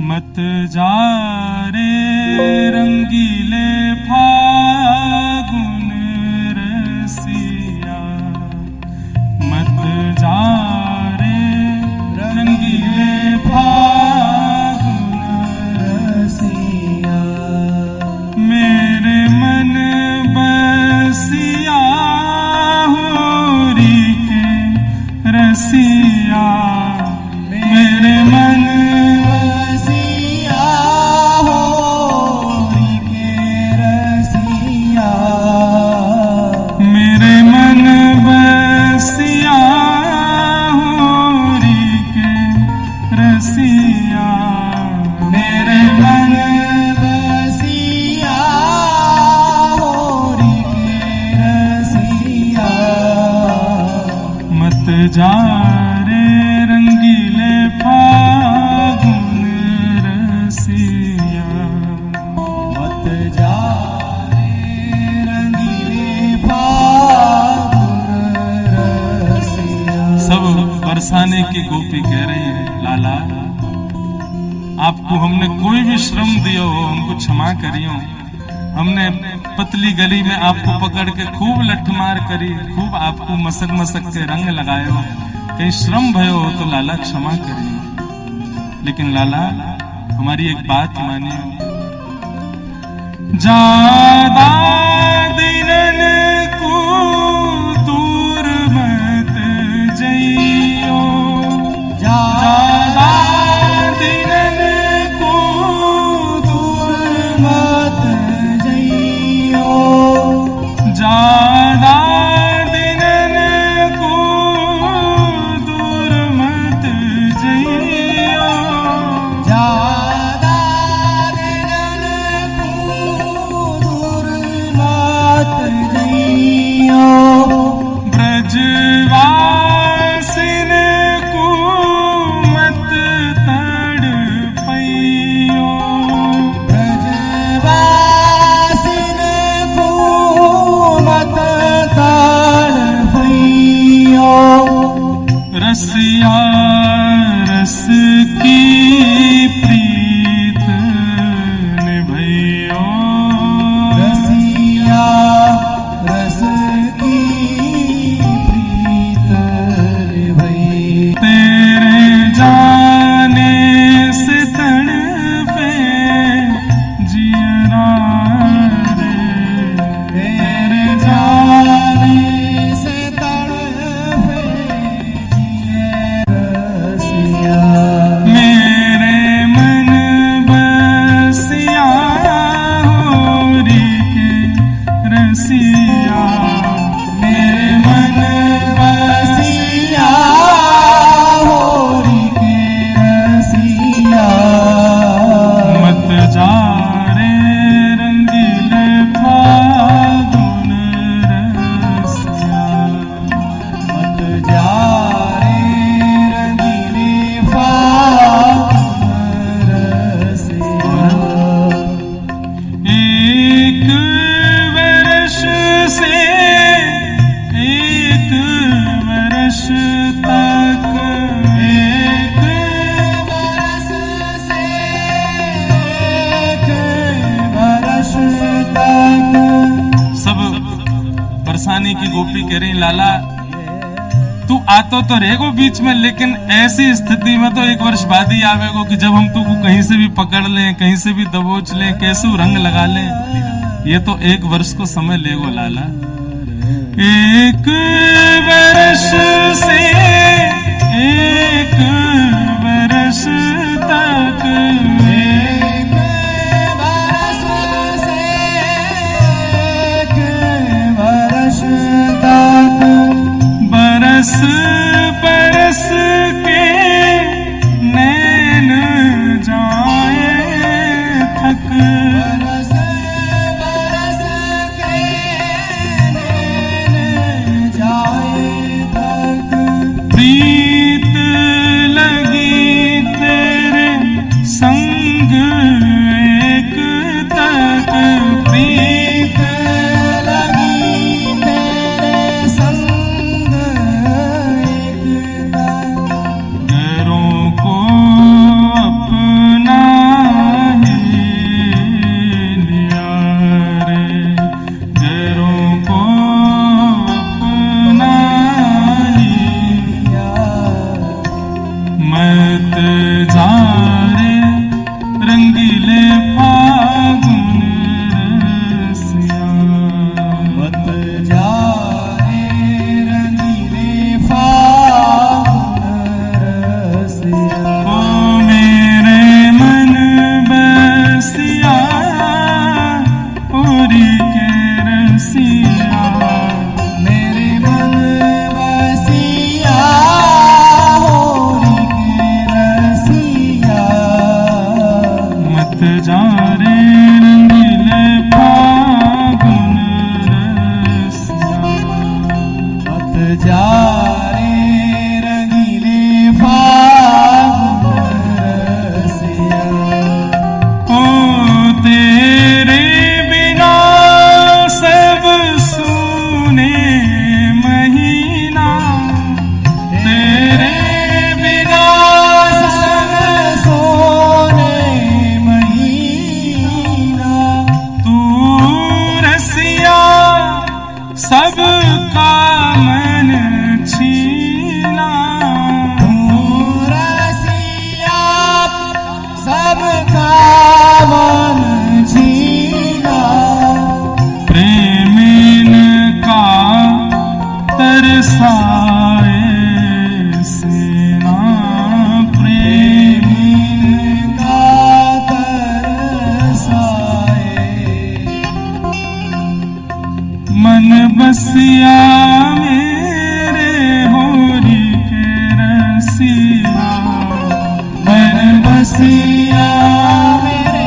मत जा रे रंगीले लाला आपको हमने कोई भी श्रम दिया हो, हमको क्षमा करियो। हमने पतली गली में आपको पकड़ के खूब लठमार करी, खूब आपको मसक मसक के रंग लगाए हो। कहीं श्रम भयो हो तो लाला क्षमा करियो। लेकिन लाला, हमारी एक बात मानियो। ज़्यादा परेशानी की गोपी कह रही, लाला, तू आतो तो रहेगो बीच में, लेकिन ऐसी स्थिति में तो एक वर्ष बाद ही आवेगो कि जब हम तुमको कहीं से भी पकड़ लें, कहीं से भी दबोच लें, कैसे रंग लगा लें, ये तो एक वर्ष को समय लेगो, लाला। एक वर्ष से, एक वर्ष तक be 三部 रसिया मेरे होरी के रसिया। मन बसिया मेरे